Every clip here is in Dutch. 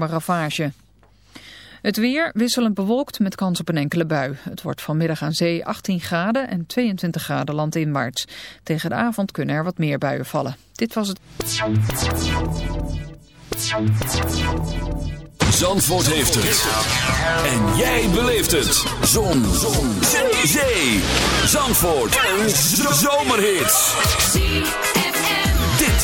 ravage. Het weer wisselend bewolkt met kans op een enkele bui. Het wordt vanmiddag aan zee 18 graden en 22 graden landinwaarts. Tegen de avond kunnen er wat meer buien vallen. Dit was het... Zandvoort heeft het. En jij beleeft het. Zon. Zon. Zee. Zandvoort. Een zomerhit.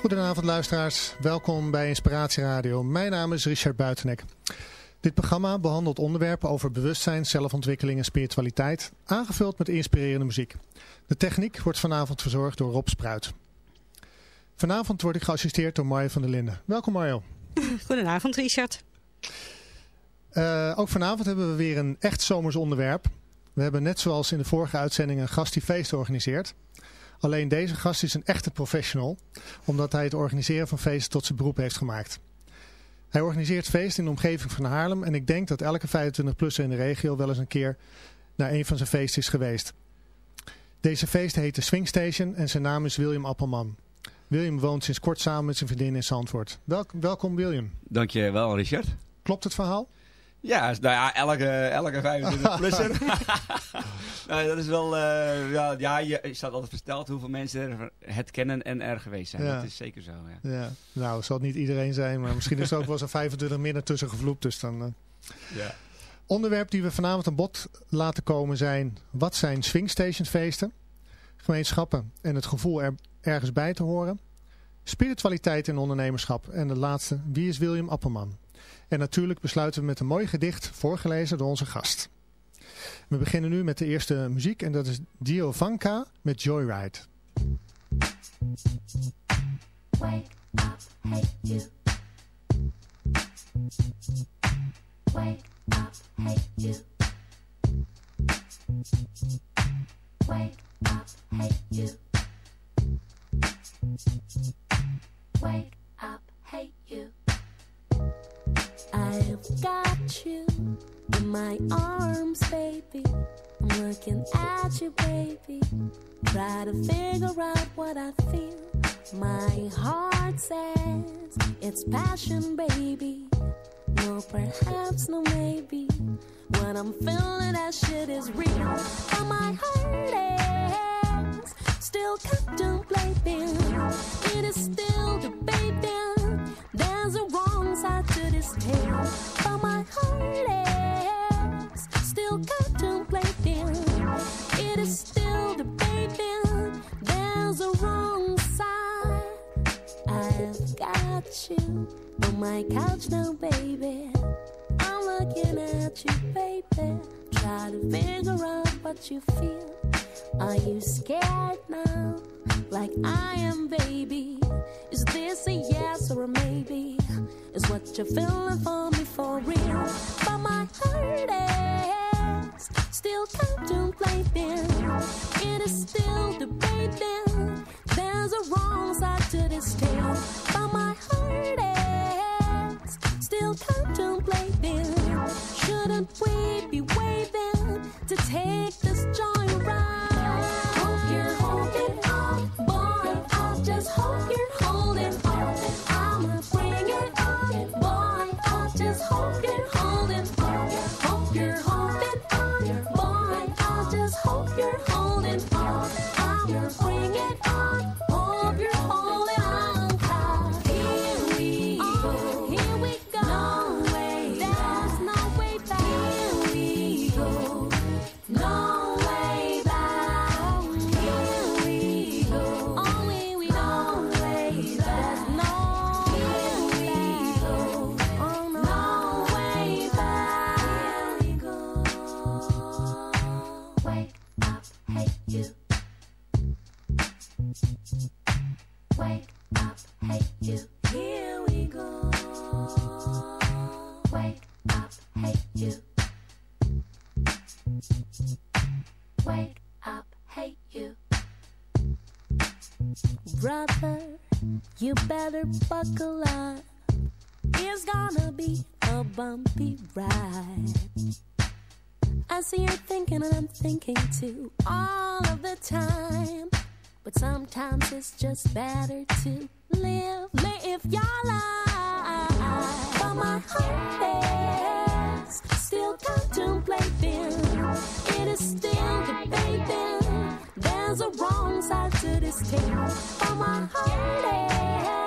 Goedenavond luisteraars, welkom bij Inspiratie Radio. Mijn naam is Richard Buitenek. Dit programma behandelt onderwerpen over bewustzijn, zelfontwikkeling en spiritualiteit, aangevuld met inspirerende muziek. De techniek wordt vanavond verzorgd door Rob Spruit. Vanavond word ik geassisteerd door Mario van der Linden. Welkom Mario. Goedenavond Richard. Uh, ook vanavond hebben we weer een echt zomers onderwerp. We hebben net zoals in de vorige uitzending een gast die feest organiseert. Alleen deze gast is een echte professional, omdat hij het organiseren van feesten tot zijn beroep heeft gemaakt. Hij organiseert feesten in de omgeving van Haarlem en ik denk dat elke 25-plusser in de regio wel eens een keer naar een van zijn feesten is geweest. Deze feest heet de Swing Station en zijn naam is William Appelman. William woont sinds kort samen met zijn vriendin in Zandvoort. welkom William. Dankjewel Richard. Klopt het verhaal? Ja, nou ja, elke, elke 25 plusser. nou, dat is wel, uh, ja, ja, je staat altijd versteld hoeveel mensen het kennen en er geweest zijn. Dat is zeker zo, ja. ja. Nou, zal het niet iedereen zijn, maar misschien is er ook wel eens 25 minder tussen gevloept. Dus dan, uh... ja. Onderwerp die we vanavond aan bod laten komen zijn, wat zijn station feesten? Gemeenschappen en het gevoel er ergens bij te horen. Spiritualiteit en ondernemerschap. En de laatste, wie is William Appelman? En natuurlijk besluiten we met een mooi gedicht voorgelezen door onze gast. We beginnen nu met de eerste muziek en dat is Dio Vanka met Joyride. Wake up, hey you. Wake up, hey you. Wake up, hey up, you. I've got you in my arms, baby. I'm looking at you, baby. Try to figure out what I feel. My heart says it's passion, baby. No, perhaps, no, maybe. What I'm feeling, that shit is real. But my heart is still contemplating. It is still debating. There's a side to this tale, but my heart is still contemplating. It is still debating. There's a wrong side. I've got you on my couch now, baby. I'm looking at you, baby. Try to figure out what you feel. Are you scared now? Like I am, baby. Is this a yes or a maybe? Is what you're feeling for me for real? But my heart is still contemplating. It is still debating. There's a wrong side to this tale. But my heart is still contemplating. Shouldn't we be waiting to take this joy better buckle up. It's gonna be a bumpy ride. I see you're thinking and I'm thinking too all of the time. But sometimes it's just better to live, live your life. But my heart is still contemplating. It is still debating. There's a wrong side to this tale. But my heart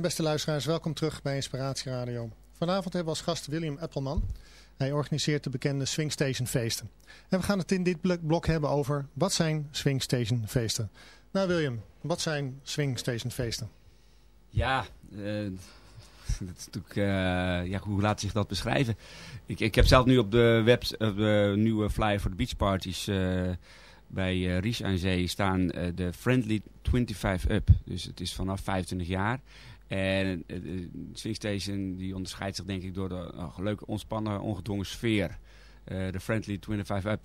Beste luisteraars, welkom terug bij Inspiratie Radio. Vanavond hebben we als gast William Appelman. Hij organiseert de bekende Swingstation feesten. En we gaan het in dit blok- hebben over wat zijn Swingstation feesten. Nou William, wat zijn Swingstation feesten? Ja, eh, dat natuurlijk, eh, ja, hoe laat zich dat beschrijven? Ik, ik heb zelf nu op de web op de nieuwe flyer voor de beachparties eh bij eh Ries aan Zee staan de Friendly 25 Up. Dus het is vanaf 25 jaar. En de Swingstation die onderscheidt zich denk ik door de oh, leuke, ontspannen, ongedwongen sfeer. Eh, de Friendly 25 Up,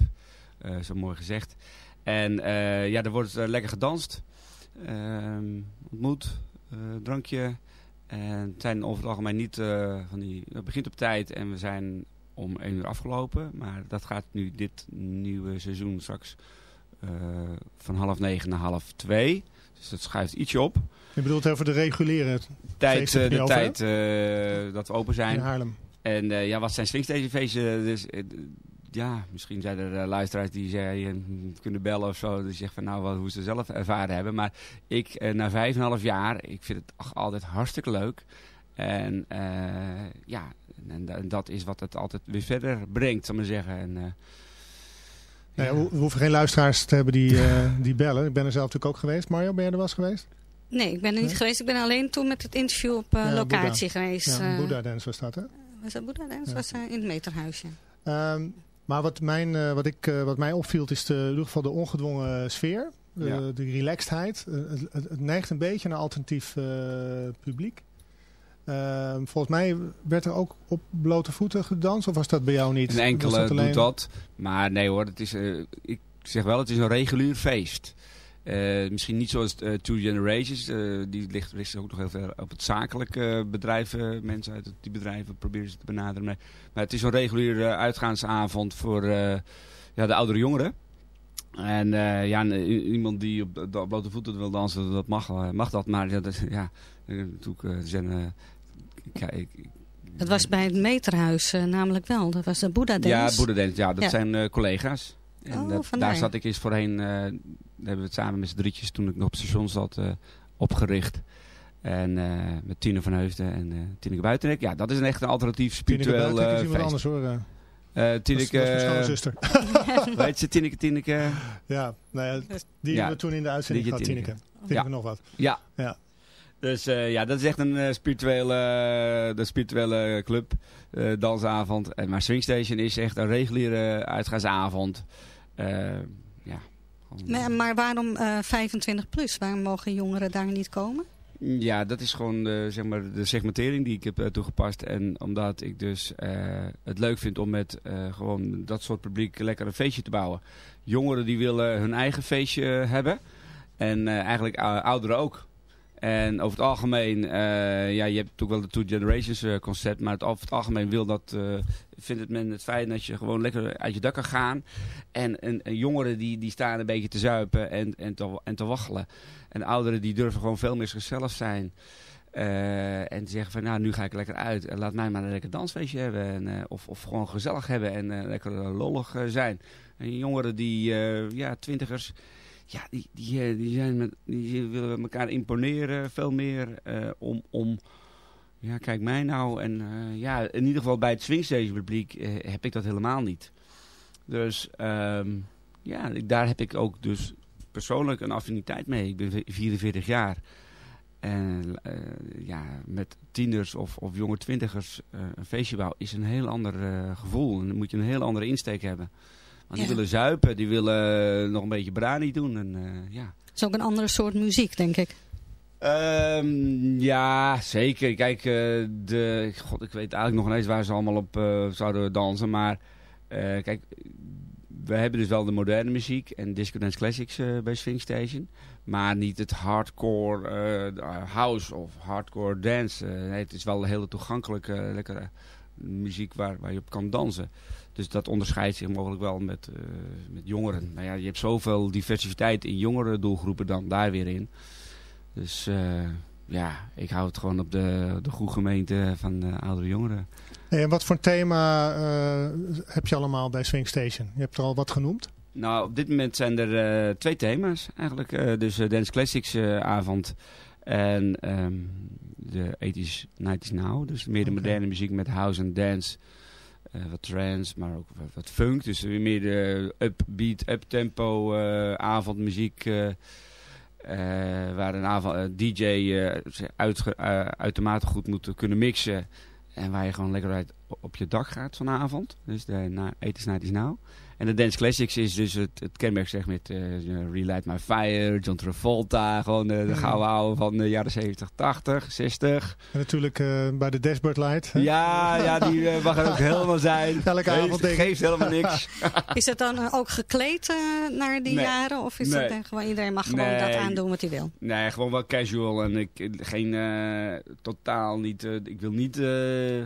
eh, zo mooi gezegd. En eh, ja, er wordt lekker gedanst, ehm, ontmoet, drankje. En het zijn over het algemeen niet van die... Het begint op tijd en we zijn om één uur afgelopen. Maar dat gaat nu dit nieuwe seizoen straks van half negen naar half twee. Dus dat schuift ietsje op. Je bedoelt over de reguliere Tijd, eh, de tijd eh, dat we open in zijn. Haarlem. En eh, ja, wat zijn swingstationfeesten? Dus, ja, misschien zijn er luisteraars die zeggen, kunnen bellen of zo. Die zeggen van nou, wat, hoe ze zelf ervaren hebben. Maar ik, na vijf en een half jaar, ik vind het ach, altijd hartstikke leuk. En ja, en, da- dat is wat het altijd weer verder brengt, zal ik maar zeggen. En, Nou ja, we hoeven geen luisteraars te hebben die, die bellen. Ik ben er zelf natuurlijk ook geweest. Mario, ben jij er eens geweest? Nee, ik ben er niet Nee? geweest. Ik ben alleen toen met het interview op eh, Ja, locatie geweest. Ja, eh, Buddha Dance was dat hè? Was dat Boeddha Dance? Ja. was eh, in het meterhuisje. Ehm, maar wat, mijn, eh, wat, ik, eh, wat mij opviel is de, in ieder geval de ongedwongen sfeer. De, Ja. de relaxedheid. Eh, het, het, het neigt een beetje naar alternatief eh, publiek. Ehm, volgens mij werd er ook op blote voeten gedanst. Of was dat bij jou niet? Een enkele dat alleen- doet dat. Maar nee hoor, het is, eh, ik zeg wel, het is een regulier feest. Eh, misschien niet zoals eh, Two Generations. eh, die ligt, ligt ook nog heel veel op het zakelijke bedrijven. Mensen uit die bedrijven proberen ze te benaderen. Maar, maar het is een reguliere uitgaansavond voor ja, de oudere jongeren. En ja, iemand die op, de- op blote voeten wil dansen, dat mag, mag dat. Maar ja, dat, ja natuurlijk zijn... kijk, ik- Het was bij het meterhuis namelijk wel. Dat was de Buddha Dance. Ja, Boedendance, ja, dat Ja. zijn collega's. En Oh, dat- daar zat ik eens voorheen, eh, daar hebben we het samen met z'n drietjes toen ik nog op het station zat, eh, opgericht. En eh, met Tine van Heusden en eh Tineke Buitenek. Ja, dat is een echt een alternatief Tineke spiritueel Buiten is eh, iemand feest. anders hoor. Dat is, Tineke, dat is mijn eh, schoonzuster. weet je, Tineke, Tineke. ja, nou ja, die Ja. hebben we toen in de uitzending gehad, Tineke. Tineke. Tineke Ja. nog wat. Ja. Ja. Dus eh, ja, dat is echt een eh, spirituele, de spirituele club, eh, dansavond. En, maar Swingstation is echt een reguliere uitgaansavond. Eh, ja. gewoon- Maar, maar waarom eh 25 plus? Waarom mogen jongeren daar niet komen? Ja, dat is gewoon de, zeg maar, de segmentering die ik heb eh, toegepast. En omdat ik dus eh, het leuk vind om met eh, gewoon dat soort publiek lekker een feestje te bouwen. Jongeren die willen hun eigen feestje hebben. En eh, eigenlijk ou- ouderen ook. En over het algemeen, eh, ja, je hebt natuurlijk wel de Two Generations eh, concept. Maar over het algemeen wil dat, eh, vindt het men het fijn dat je gewoon lekker uit je dak kan gaan. En, en, en jongeren die, die staan een beetje te zuipen en, en, te, en te waggelen. En ouderen die durven gewoon veel meer zichzelf zijn. En zeggen van nou nu ga ik lekker uit. Laat mij maar een lekker dansfeestje hebben. En, of, of gewoon gezellig hebben en lekker lollig zijn. En jongeren die, ja twintigers, ja, die, die, eh, zijn die willen elkaar imponeren veel meer eh, om... om ja, kijk mij nou. En eh, ja, in ieder geval bij het Swingstation publiek heb ik dat helemaal niet. Dus ehm, ja, daar heb ik ook dus persoonlijk een affiniteit mee. Ik ben 44 jaar. En ja, met tieners of, of jonge twintigers een feestje bouwen is een heel ander gevoel. En dan moet je een heel andere insteek hebben. Want die willen zuipen, die willen nog een beetje brani doen. En, eh, ja. Het is ook een andere soort muziek, denk ik. Ehm, ja, zeker. Kijk, eh, de, god, ik weet eigenlijk nog niet eens waar ze allemaal op eh, zouden dansen. Maar eh, kijk, we hebben dus wel de moderne muziek en disco dance classics eh, bij Swing Station. Maar niet het hardcore eh, house of hardcore dance. Eh, nee, het is wel een hele toegankelijke, lekkere muziek waar, waar je op kan dansen. Dus dat onderscheidt zich mogelijk wel met, eh, met jongeren. Maar ja, je hebt zoveel diversiteit in jongere doelgroepen dan daar weer in. Dus eh, ja, ik hou het gewoon op de, de goede gemeente van de oudere jongeren. Hey, en wat voor thema eh, heb je allemaal bij Swing Station? Je hebt er al wat genoemd. Nou, op dit moment zijn er twee thema's eigenlijk. Dus Dance Classics avond en ehm, de 80s, 90s Now. Dus meer de moderne muziek met house en dance. Eh, wat trance, maar ook wat, funk. Dus weer meer de upbeat, uptempo eh avondmuziek. eh, waar een avond, DJ zich uit, uitermate goed moet kunnen mixen. En waar je gewoon lekker uit op je dak gaat vanavond. Dus de na, 80s, 90s Now. En de Dance Classics is dus het, het kenmerk zeg met eh Relight My Fire, John Travolta. Gewoon de, gouden oude van de jaren 70, 80, 60. En natuurlijk eh, bij de Dashboard Light. hè? Ja, ja, die eh, mag er ook helemaal zijn. Elke avond geeft, denk ik. geeft helemaal niks. Is het dan ook gekleed naar die Nee. jaren? Of is Nee. dat eh, gewoon iedereen mag gewoon Nee. dat aandoen wat hij wil? Nee, gewoon wel casual. En ik, geen, totaal niet, ik wil niet, eh,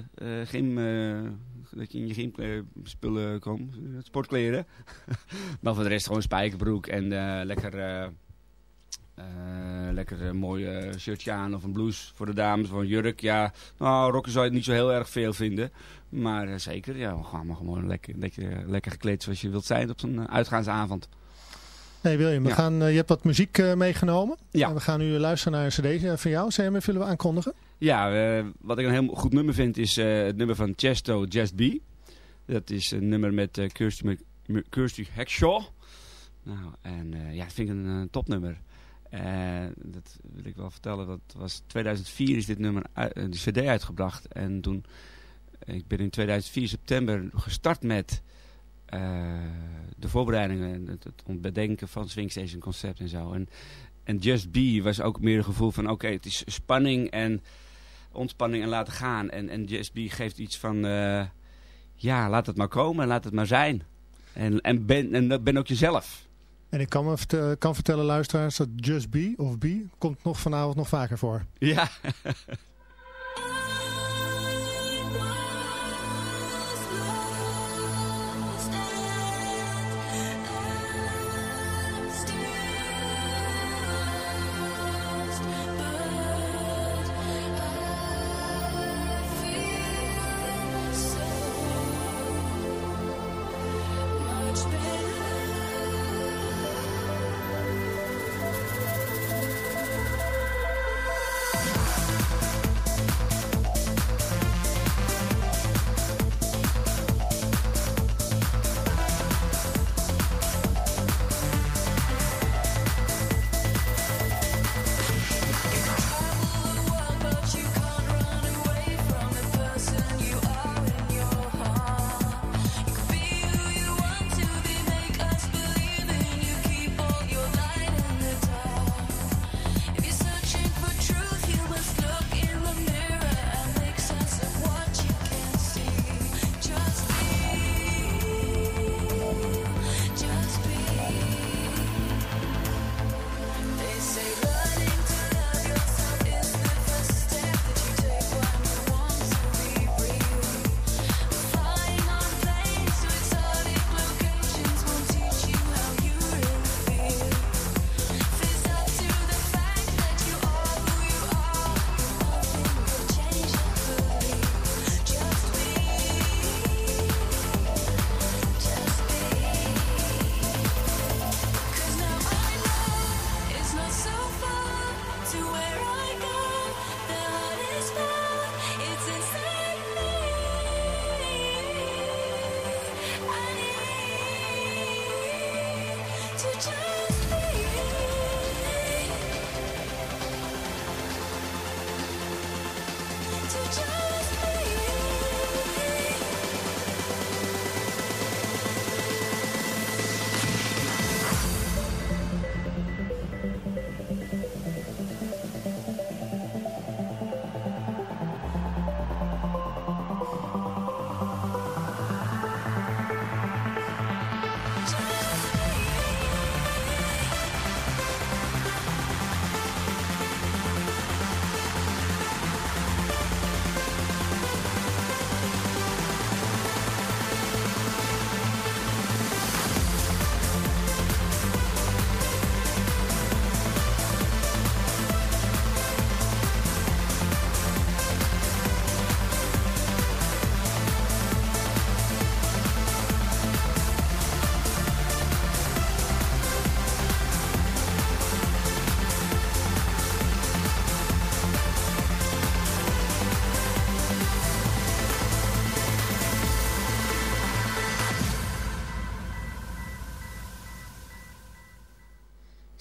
dat je in je gymspullen komt, sportkleren. maar voor de rest gewoon spijkerbroek en eh, lekker, eh, eh, lekker een mooi eh, shirtje aan of een blouse voor de dames, of een jurk. Ja, nou, rokken zou je niet zo heel erg veel vinden. Maar eh, zeker, ja, maar gewoon lekker, lekker, lekker gekleed zoals je wilt zijn op zo'n eh, uitgaansavond. Hey William, we Ja. gaan, eh, je hebt wat muziek eh, meegenomen. Ja. En we gaan nu luisteren naar een cd eh, van jou. CM, willen we aankondigen? Ja, wat ik een heel goed nummer vind is het nummer van Chesto Just Be. Dat is een nummer met Kirsty, Kirsty Hackshaw. Nou, en ja, dat vind ik een, eh, topnummer. Dat wil ik wel vertellen. Dat was 2004 is dit nummer uit, de cd uitgebracht. En toen, ik ben in 2004 september gestart met eh, de voorbereidingen. en Het, het bedenken van Swingstation concept en zo. En, en Just Be was ook meer een gevoel van oké, het is spanning en ontspanning en laten gaan. En, en Just Be geeft iets van eh, ja, laat het maar komen en laat het maar zijn. En, en, ben, en ben ook jezelf. En ik kan, me kan vertellen, luisteraars, dat Just Be of Be komt nog vanavond nog vaker voor. Ja.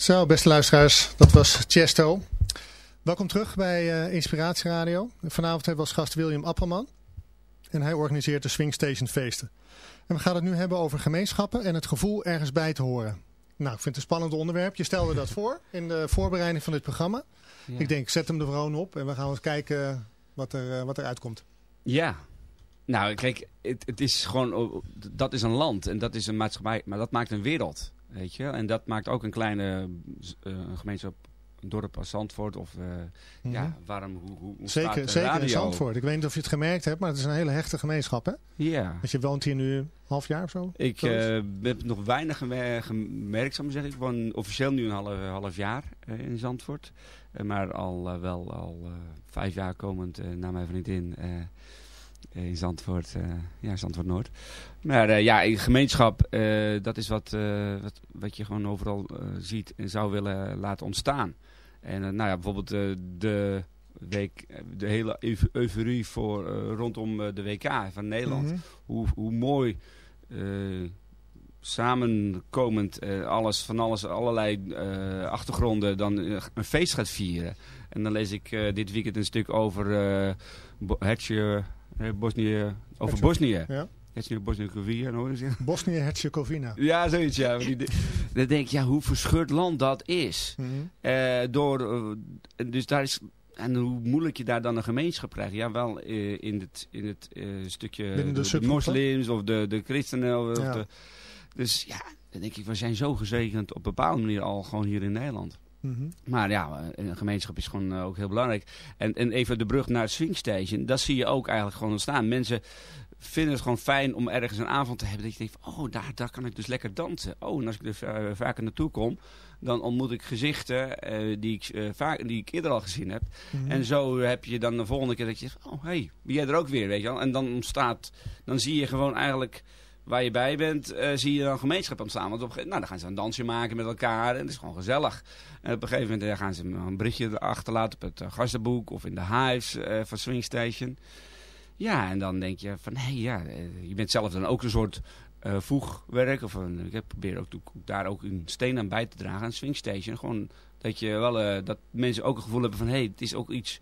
Zo, beste luisteraars, dat was Chesto. Welkom terug bij uh, Inspiratie Radio. Vanavond hebben we als gast William Appelman. En hij organiseert de Swing Station feesten. En we gaan het nu hebben over gemeenschappen en het gevoel ergens bij te horen. Nou, ik vind het een spannend onderwerp. Je stelde dat voor in de voorbereiding van dit programma. Ja. Ik denk, zet hem er gewoon op en we gaan eens kijken wat er, uh, wat er uitkomt. Ja, nou kijk, het, het is gewoon, dat is een land en dat is een maatschappij, maar dat maakt een wereld. Weet je? En dat maakt ook een kleine uh, gemeenschap, een dorp als Zandvoort. Of uh, mm -hmm. ja, waarom, hoe, hoe Zeker, zeker in Zandvoort. Ik weet niet of je het gemerkt hebt, maar het is een hele hechte gemeenschap, hè? Ja. Want je woont hier nu een half jaar of zo? Ik uh, heb nog weinig gemerkt, zou ik zeggen. Ik woon officieel nu een half, half jaar in Zandvoort. maar al wel al vijf jaar komend naar mijn vriendin in Zandvoort, uh, ja, Zandvoort Noord. Maar uh, ja, gemeenschap, uh, dat is wat, wat, wat je gewoon overal ziet en zou willen laten ontstaan. En nou ja, bijvoorbeeld de week, de hele euforie voor, rondom de WK van Nederland. Mm -hmm. hoe, hoe mooi samenkomend alles, van alles, allerlei achtergronden dan een feest gaat vieren. En dan lees ik dit weekend een stuk over Bosnië, over Bosnië. Ja. Bosnië-Herzegovina. Bosnië-Herzegovina. Ja, zoiets, ja. dan denk ik, ja, hoe verscheurd land dat is. Mm -hmm. uh, door, uh, dus daar is, en hoe moeilijk je daar dan een gemeenschap krijgt. Ja, wel uh, in het, in het stukje de, de, de, moslims of de, de christenen. Of Ja. de, dus ja, dan denk ik, we zijn zo gezegend op een bepaalde manier al gewoon hier in Nederland. Mhm. Maar ja, een gemeenschap is gewoon ook heel belangrijk. En, en even de brug naar het Swing Station, dat zie je ook eigenlijk gewoon ontstaan. Mensen vinden het gewoon fijn om ergens een avond te hebben dat je denkt, oh, daar, daar kan ik dus lekker dansen. Oh, en als ik er uh, vaker naartoe kom, dan ontmoet ik gezichten uh, die, ik, uh, vaak, die ik eerder al gezien heb. Mhm. En zo heb je dan de volgende keer dat je zegt, oh, hé, hey, ben jij er ook weer, weet je wel. En dan ontstaat, dan zie je gewoon eigenlijk waar je bij bent, uh, zie je dan gemeenschap ontstaan. Want op nou, dan gaan ze een dansje maken met elkaar en het is gewoon gezellig. En op een gegeven moment uh, gaan ze een berichtje achterlaten op het uh, gastenboek of in de hives van Swing Station. Ja, en dan denk je van, hé hey, ja, je bent zelf dan ook een soort voegwerk. Of ik probeer ook, daar ook een steen aan bij te dragen aan Swing Station. Gewoon dat, je wel, dat mensen ook een gevoel hebben van, hé, hey, het is ook iets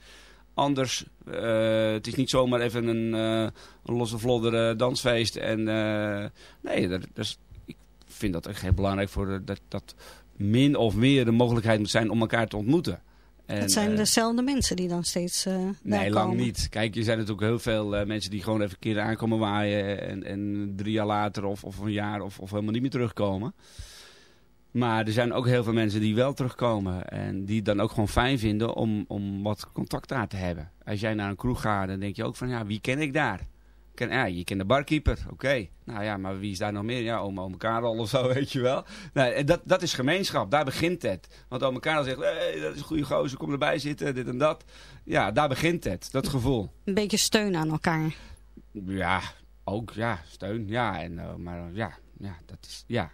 anders. Uh, het is niet zomaar even een, uh, een losse vlodder uh, dansfeest. En nee, dat, dat is, ik vind dat echt heel belangrijk voor dat, dat min of meer de mogelijkheid moet zijn om elkaar te ontmoeten. En, het zijn dezelfde mensen die dan steeds Nee, lang niet. Kijk, er zijn natuurlijk heel veel mensen die gewoon even een keer aankomen waaien. En, en drie jaar later of, of een jaar of, of helemaal niet meer terugkomen. Maar er zijn ook heel veel mensen die wel terugkomen. En die het dan ook gewoon fijn vinden om, om wat contact daar te hebben. Als jij naar een kroeg gaat, dan denk je ook van, ja, wie ken ik daar? Ken, ja, je kent de barkeeper, oké. Okay. Nou ja, maar wie is daar nog meer? Ja, oma, oma Karel of zo, weet je wel. Nou, dat, dat is gemeenschap, daar begint het. Want oma Karel zegt, hey, dat is een goede gozer, kom erbij zitten, dit en dat. Ja, daar begint het, dat gevoel. Een beetje steun aan elkaar. Ja, ook, ja, steun, ja. En, uh, maar ja, ja, dat is, ja,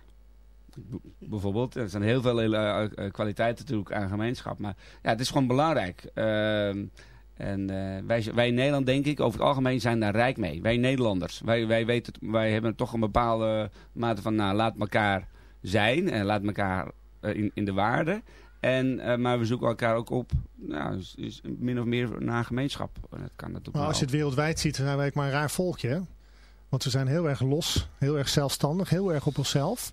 bijvoorbeeld. Er zijn heel veel uh, kwaliteiten natuurlijk aan gemeenschap. Maar ja, het is gewoon belangrijk. Uh, en uh, wij, wij in Nederland, denk ik, over het algemeen zijn daar rijk mee. Wij Nederlanders. Wij, wij, weten, wij hebben toch een bepaalde mate van, nou, laat elkaar zijn. En laat elkaar in, in de waarde. En, uh, maar we zoeken elkaar ook op, nou, is, is min of meer naar gemeenschap. En dat kan maar als je het wereldwijd ziet, zijn wij maar een raar volkje. Hè? Want we zijn heel erg los, heel erg zelfstandig, heel erg op onszelf.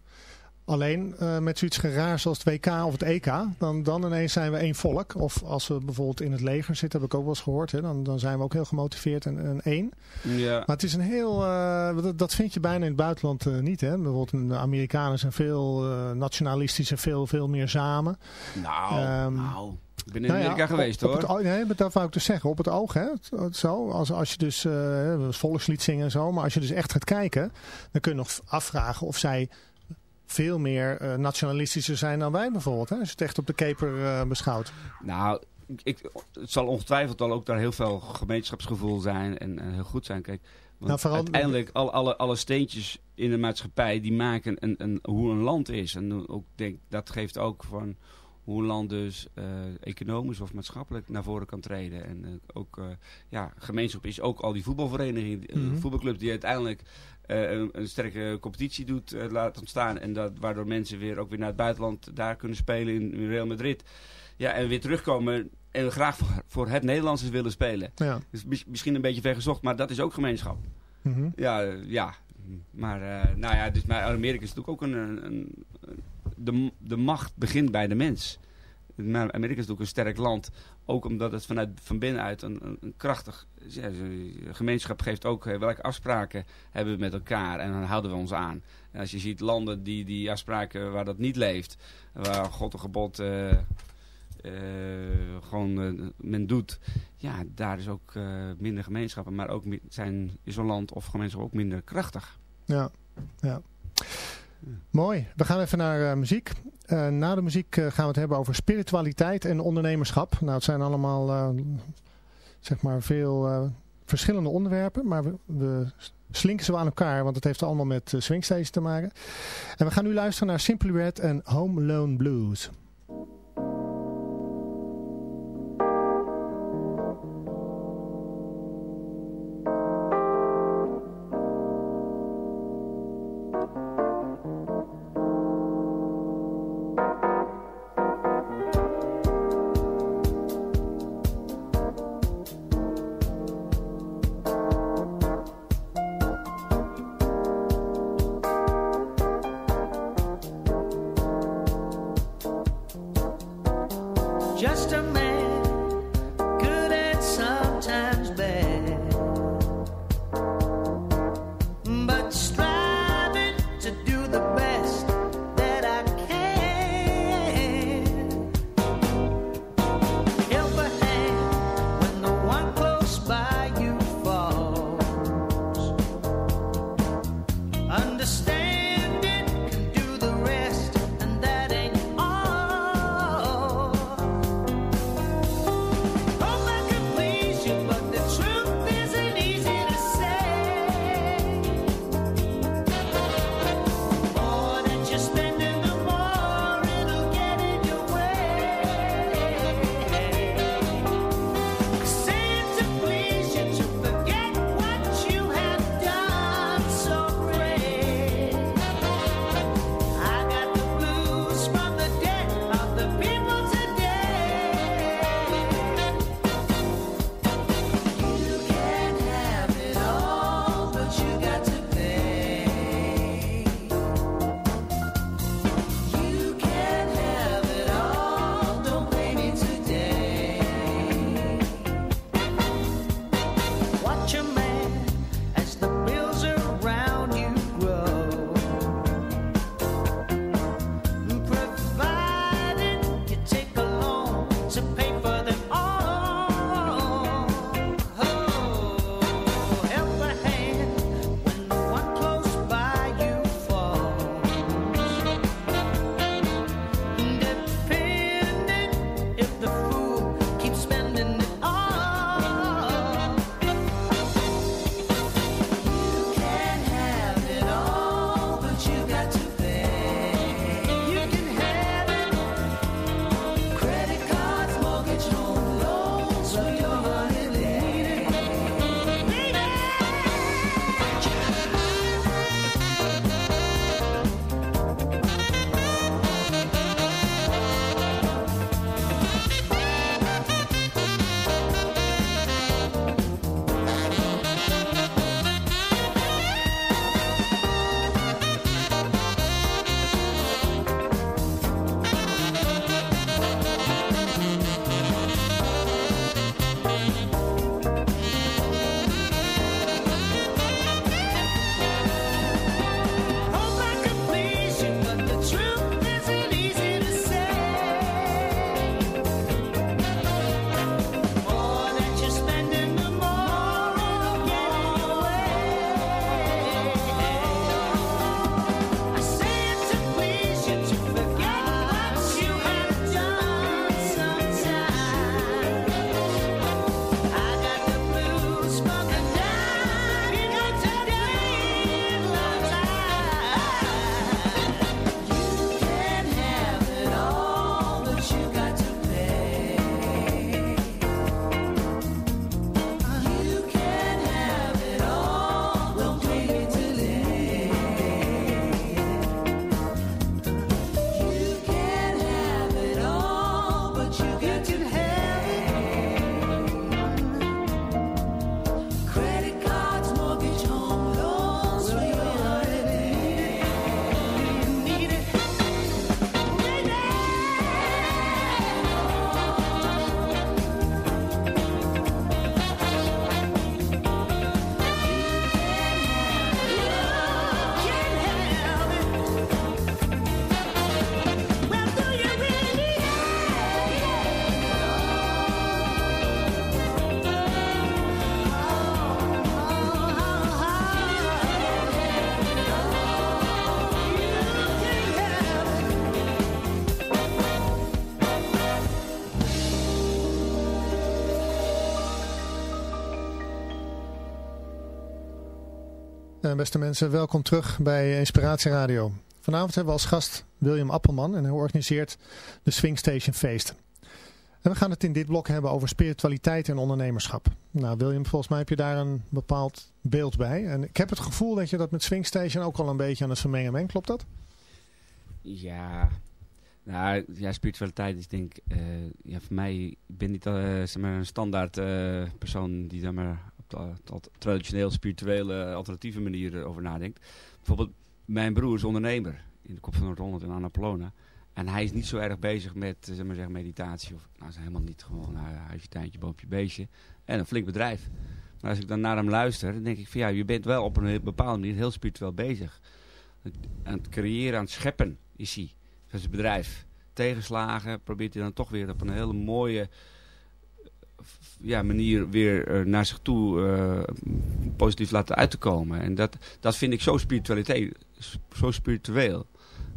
Alleen uh, met zoiets geraar zoals het WK of het EK, dan, dan ineens zijn we één volk. Of als we bijvoorbeeld in het leger zitten, heb ik ook wel eens gehoord, hè, dan, dan zijn we ook heel gemotiveerd en, en één. Ja. Maar het is een heel, uh, dat, dat vind je bijna in het buitenland uh, niet. Hè? Bijvoorbeeld de Amerikanen zijn veel nationalistisch en veel, veel meer samen. Nou, um, nou. Ik ben in Amerika nou ja, op, geweest hoor. Op het, nee, dat wou ik dus zeggen. Op het oog, hè. Zo, als, als je dus volkslied zingen en zo. Maar als je dus echt gaat kijken, dan kun je nog afvragen of zij veel meer uh, nationalistischer zijn dan wij bijvoorbeeld. Hè? Als je het echt op de keper uh, beschouwt. Nou, ik, het zal ongetwijfeld al ook daar heel veel gemeenschapsgevoel zijn en, en heel goed zijn. Kijk, want nou, vooral uiteindelijk alle, alle, alle steentjes in de maatschappij die maken een, een, hoe een land is. En ook denk, dat geeft ook van hoe een land dus uh, economisch of maatschappelijk naar voren kan treden. En uh, ook, uh, ja, gemeenschap is ook al die voetbalverenigingen, mm -hmm. voetbalclubs die uiteindelijk eh, een, een sterke competitie doet, eh, laat ontstaan. En dat, waardoor mensen weer ook weer naar het buitenland daar kunnen spelen in, in Real Madrid. Ja, en weer terugkomen en graag voor, voor het Nederlands willen spelen. Ja. Dus mis- misschien een beetje vergezocht, maar dat is ook gemeenschap. Mhm. Ja, eh, ja. Maar, eh, nou ja, dus, maar Amerika is natuurlijk ook een... een, een- de, de macht begint bij de mens. Amerika is natuurlijk een sterk land. Ook omdat het vanuit van binnenuit een, een, krachtig... Ja, gemeenschap geeft ook eh, welke afspraken hebben we met elkaar. En dan houden we ons aan. En als je ziet landen die die afspraken waar dat niet leeft. Waar God een gebod... eh, eh, gewoon men doet. Ja, daar is ook minder gemeenschappen. Maar ook zijn, is zo'n land of gemeenschap ook minder krachtig. Ja, ja. Mooi. We gaan even naar muziek. Eh, na de muziek eh, gaan we het hebben over spiritualiteit en ondernemerschap. Nou, het zijn allemaal eh, zeg maar veel verschillende onderwerpen, maar we, slinken ze aan elkaar, want het heeft allemaal met swingstages te maken. En we gaan nu luisteren naar Simply Red en Home Alone Blues. Just a man, beste mensen, welkom terug bij Inspiratie Radio. Vanavond hebben we als gast William Appelman en hij organiseert de Swing Station Feesten. En we gaan het in dit blok hebben over spiritualiteit en ondernemerschap. Nou William, volgens mij heb je daar een bepaald beeld bij. En ik heb het gevoel dat je dat met Swing Station ook al een beetje aan het vermengen bent. Klopt dat? Ja, nou, ja, spiritualiteit is denk ik, eh, ja, voor mij, ik ben niet eh, zeg maar een standaard eh, persoon die zeg maar, traditioneel spirituele alternatieve manier over nadenkt. Bijvoorbeeld, mijn broer is ondernemer in de Kop van Noord-Holland in Annapolona. En hij is niet zo erg bezig met zeg maar zeggen, meditatie. Of, nou, is helemaal niet gewoon nou, huisje, tuintje, boompje, beestje. En een flink bedrijf. Maar als ik dan naar hem luister, dan denk ik van ja, je bent wel op een bepaalde manier heel spiritueel bezig. Aan het creëren, aan het scheppen is hij. Dat is het bedrijf. Tegenslagen probeert hij dan toch weer op een hele mooie eh, ja, manier weer eh, naar zich toe eh, positief laten uit te komen. En dat, dat vind ik zo spiritualiteit, zo spiritueel,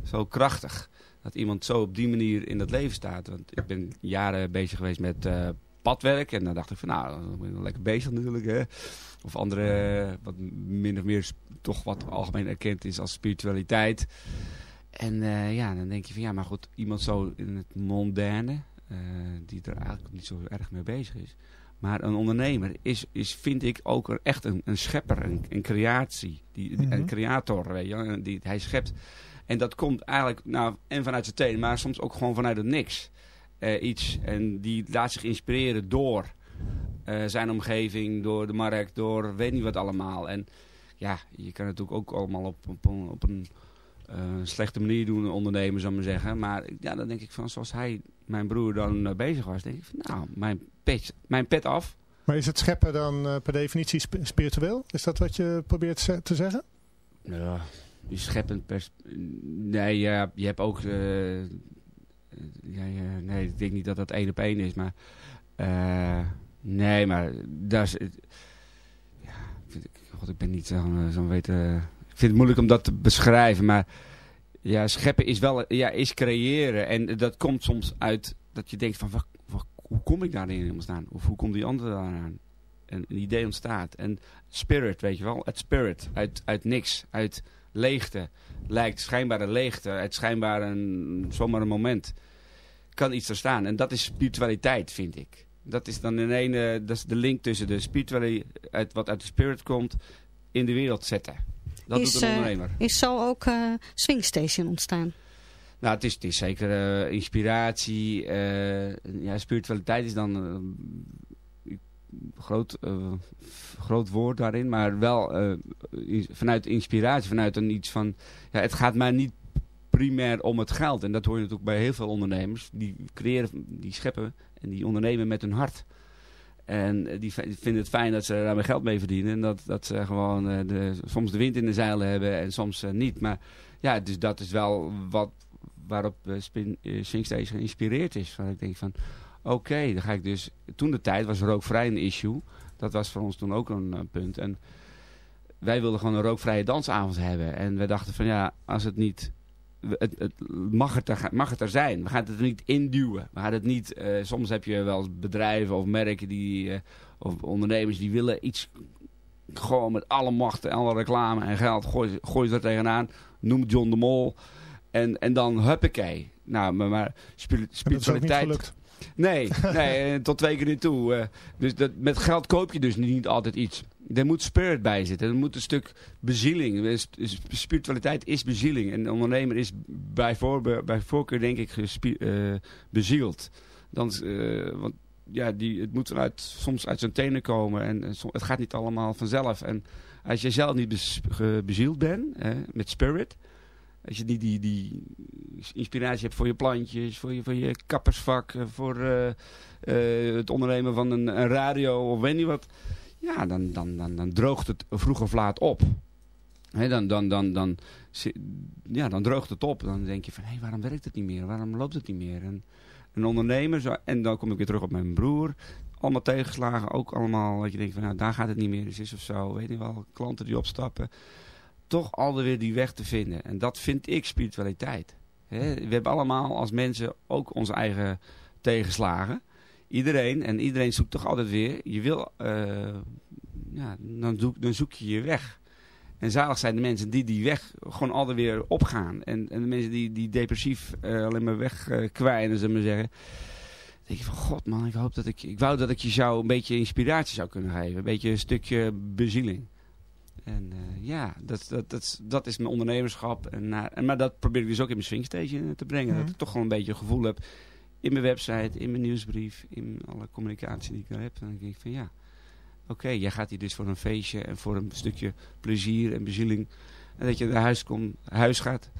zo krachtig. Dat iemand zo op die manier in dat leven staat. Want ik ben jaren bezig geweest met eh, padwerk. En dan dacht ik van nou, dan ben ik lekker bezig natuurlijk. Hè. Of andere, wat min of meer toch wat algemeen erkend is als spiritualiteit. En ja, dan denk je van ja, maar goed, iemand zo in het mondaine, die er eigenlijk niet zo erg mee bezig is. Maar een ondernemer is, is vind ik ook echt een, een schepper, een, een creatie, die, Mhm. een creator, weet je, die, hij schept. En dat komt eigenlijk, nou, en vanuit zijn tenen, maar soms ook gewoon vanuit het niks. Eh, iets. En die laat zich inspireren door eh, zijn omgeving, door de markt, door weet niet wat allemaal. En ja, je kan natuurlijk ook allemaal op, op een eh, slechte manier doen, ondernemen, zou ik maar zeggen. Maar ja, dan denk ik van, zoals hij, mijn broer, dan eh, bezig was, denk ik van, nou, mijn pet, mijn pet af. Maar is het scheppen dan eh, per definitie sp- spiritueel? Is dat wat je probeert te zeggen? Ja, je scheppend pers... Nee, ja, je hebt ook... ja, ja, nee, ik denk niet dat dat één op één is, maar... nee, maar dat is... ja, vind ik, God, ik ben niet zo'n zo'n weten... vind het moeilijk om dat te beschrijven, maar... Ja, scheppen is wel... Ja, is creëren. En dat komt soms uit dat je denkt van... Wat, hoe kom ik daarin helemaal staan? Of hoe komt die andere daaraan? En een idee ontstaat. En spirit, weet je wel. Het spirit. Uit, uit niks. Uit leegte. Lijkt schijnbare leegte. Uit schijnbaar een, zomaar een moment. Kan iets er staan. En dat is spiritualiteit, vind ik. Dat is dan in ene, dat is de link tussen de spiritualiteit, wat uit de spirit komt, in de wereld zetten. Dat Is, doet een eh, ondernemer. Is zo ook eh Swing Station ontstaan? Nou, het is, het is zeker eh, inspiratie. ja, spiritualiteit is dan groot, groot woord daarin. Maar wel vanuit inspiratie, vanuit een iets van... Ja, het gaat mij niet primair om het geld. En dat hoor je natuurlijk bij heel veel ondernemers. Die creëren, die scheppen en die ondernemen met hun hart. En eh, die vinden het fijn dat ze daar geld mee verdienen. En dat, dat ze gewoon eh, de, soms de wind in de zeilen hebben en soms eh, niet. Maar ja, dus dat is wel wat waarop Spin, geïnspireerd is. Van, ik denk van, oké, dan ga ik dus... Toen de tijd was rookvrij een issue. Dat was voor ons toen ook een uh, punt. En wij wilden gewoon een rookvrije dansavond hebben. En we dachten van, ja, als het niet... Het, het, mag, het er, mag het er zijn. We gaan het er niet induwen. We gaan het niet... Uh, soms heb je wel bedrijven of merken die... Uh, of ondernemers die willen iets... Gewoon met alle macht en alle reclame en geld. Gooi, gooi ze er tegenaan. Noem John de Mol. En, en dan huppakee. Nou, maar, maar spiritualiteit... Dat is Nee, nee tot twee keer niet toe. Uh, dus dat, met geld koop je dus niet altijd iets. Er moet spirit bij zitten. Er moet een stuk bezieling. Spiritualiteit is bezieling. En de ondernemer is bij, bij voorkeur denk ik uh, bezield. Dan, eh, want ja, die, het moet vanuit, soms uit zijn tenen komen. En, het gaat niet allemaal vanzelf. En als je zelf niet bezield bent hè, met spirit. Als je niet die, die inspiratie hebt voor je plantjes, voor je, voor je kappersvak, eh, voor het ondernemen van een, een radio of weet niet wat. Ja, dan, dan, dan, dan droogt het vroeg of laat op. Dan, dan, dan, dan, ja, dan droogt het op. Dan denk je van, hé, waarom werkt het niet meer? Waarom loopt het niet meer? En een ondernemer, zo, en dan kom ik weer terug op mijn broer. Allemaal tegenslagen, ook allemaal dat je denkt van, nou, daar gaat het niet meer. Dus is of zo, weet je wel, klanten die opstappen. Toch altijd weer die weg te vinden. En dat vind ik spiritualiteit. We hebben allemaal als mensen ook onze eigen tegenslagen. Iedereen, en iedereen zoekt toch altijd weer. Je wil, eh, ja, dan, zoek, dan zoek je je weg. En zalig zijn de mensen die die weg gewoon altijd weer opgaan. En, en de mensen die, die depressief eh, alleen maar wegkwijnen, zullen we maar zeggen. Dan denk je van, god man, ik hoop dat ik... Ik wou dat ik je zou een beetje inspiratie zou kunnen geven. Een beetje een stukje bezieling. En eh, ja, dat, dat, dat, is- dat is mijn ondernemerschap. En, en, maar dat probeer ik dus ook in mijn swingstation te brengen. Dat ik toch gewoon een beetje een gevoel heb in mijn website, in mijn nieuwsbrief, in alle communicatie die ik daar heb. Dan denk ik van ja, oké, jij gaat hier dus voor een feestje en voor een stukje plezier en bezieling. En dat je naar huis, komt, huis gaat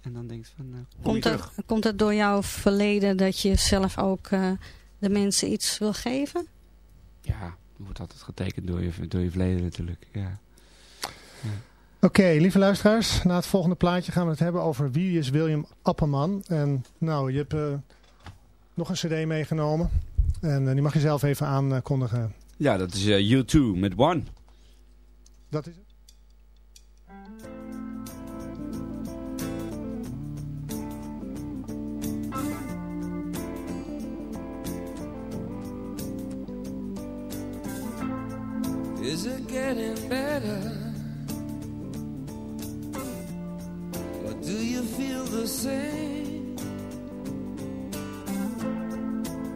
en dan denkt van, eh, kom je Komt terug. het, komt het door jouw verleden dat je zelf ook eh, de mensen iets wil geven? Ja, wordt altijd getekend door je, door je verleden natuurlijk. Ja. Oké, lieve luisteraars. Na het volgende plaatje gaan we het hebben over wie is William Appelman. En nou, je hebt eh, nog een cd meegenomen. En eh, die mag je zelf even aankondigen. ja, dat is eh, U2 met One. Dat is het. Is it getting better? Or do you feel the same?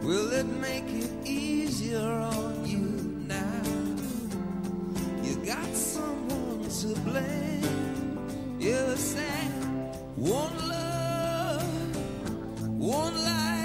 Will it make it easier on you now? You got someone to blame. You say, one love, one life,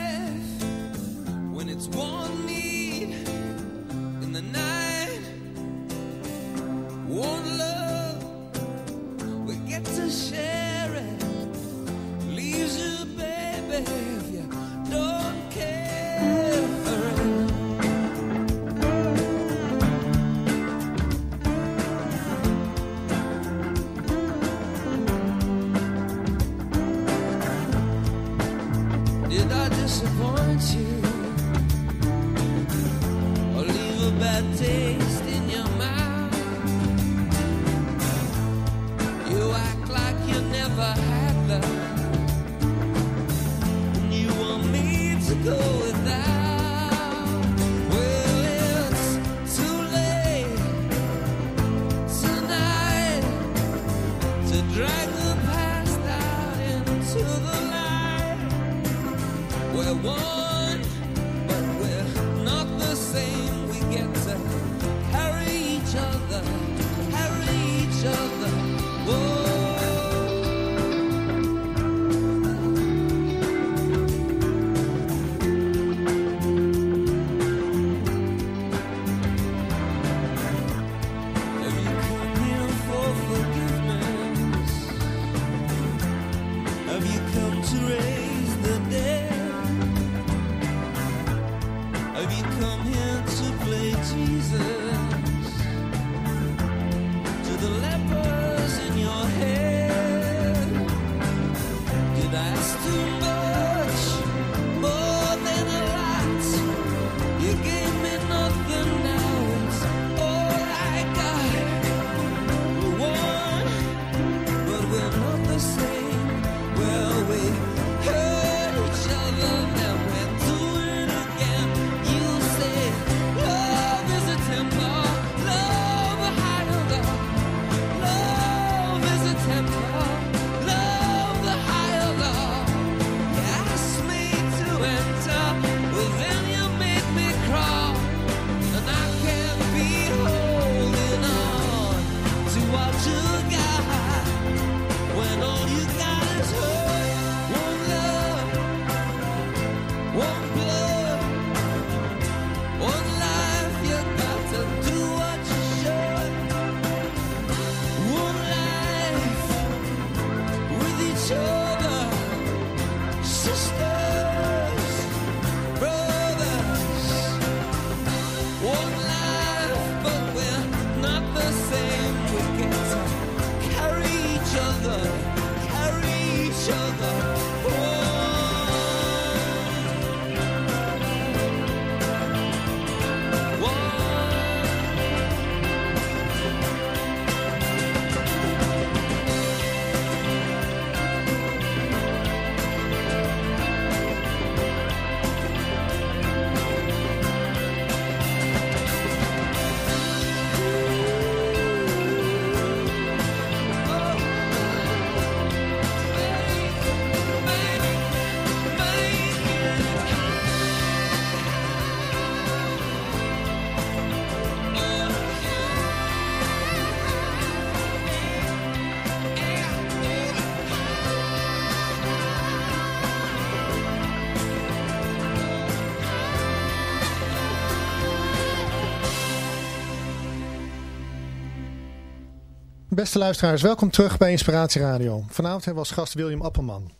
Beste luisteraars, welkom terug bij Inspiratie Radio. Vanavond hebben we als gast William Appelman.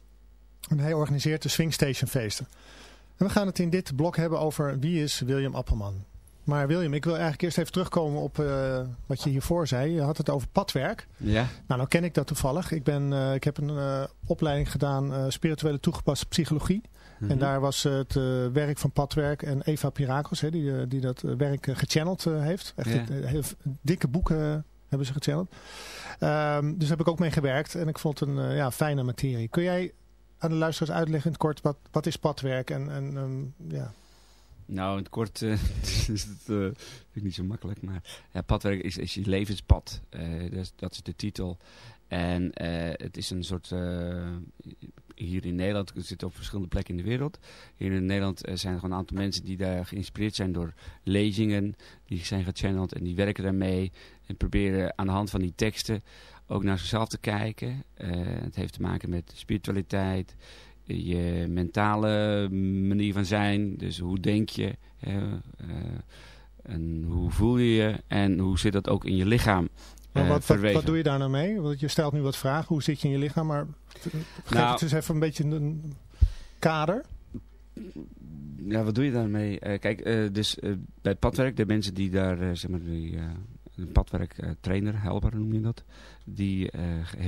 En hij organiseert de Swing Station feesten. En we gaan het in dit blok hebben over wie is William Appelman. Maar William, ik wil eigenlijk eerst even terugkomen op uh, wat je hiervoor zei. Je had het over padwerk. Ja. Nou, nou ken ik dat toevallig. Ik, ben, uh, ik heb een uh, opleiding gedaan, spirituele toegepaste psychologie. Mm -hmm. En daar was het werk van padwerk en Eva Pirakos, hè, die, die dat werk gechanneld heeft. Echt Ja. heel dikke boeken hebben ze gechanneld. Um, dus heb ik ook mee gewerkt en ik vond het een ja, fijne materie. Kun jij aan de luisteraars uitleggen in het kort wat, wat is padwerk en, en um, ja... Nou, in het kort uh, is het ik niet zo makkelijk, maar ja, padwerk is, is je levenspad. Uh, dat, dat is de titel. En het is een soort, hier in Nederland, het zit op verschillende plekken in de wereld. Hier in Nederland zijn er gewoon een aantal mensen die daar geïnspireerd zijn door lezingen. Die zijn gechanneld en die werken daarmee. En proberen aan de hand van die teksten ook naar zichzelf te kijken. het heeft te maken met spiritualiteit, je mentale manier van zijn. Dus hoe denk je en hoe voel je je en hoe zit dat ook in je lichaam maar uh, wat, wat, wat, doe je daar nou mee? Want je stelt nu wat vragen. Hoe zit je in je lichaam? Maar geef nou, het eens even een beetje een kader. Ja, wat doe je daarmee? kijk, dus bij het padwerk, de mensen die daar, zeg maar, die, een padwerktrainer, helper noem je dat, die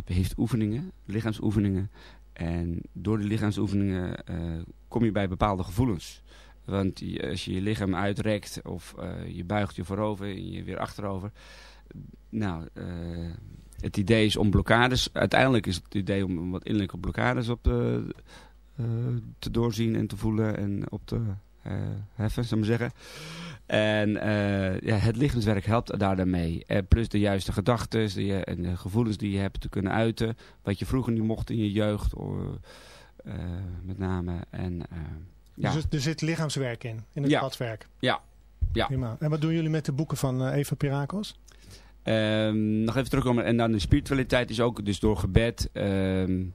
heeft oefeningen, lichaamsoefeningen. En door de lichaamsoefeningen kom je bij bepaalde gevoelens. Want als je je lichaam uitrekt of je buigt je voorover en je weer achterover. Nou, uh, het idee is om blokkades, uiteindelijk is het idee om wat innerlijke blokkades op te, te doorzien en te voelen en op te heffen, zou ik maar zeggen. En ja, het lichaamswerk helpt daar daarmee. Plus de juiste gedachten en de gevoelens die je hebt te kunnen uiten. Wat je vroeger niet mocht in je jeugd. Uh, met name. En, ja. Dus er zit lichaamswerk in, in het ja. padwerk. Ja. ja. Prima. En wat doen jullie met de boeken van Eva Pirakos? Um, nog even terugkomen. En dan de spiritualiteit is ook dus door gebed... Um,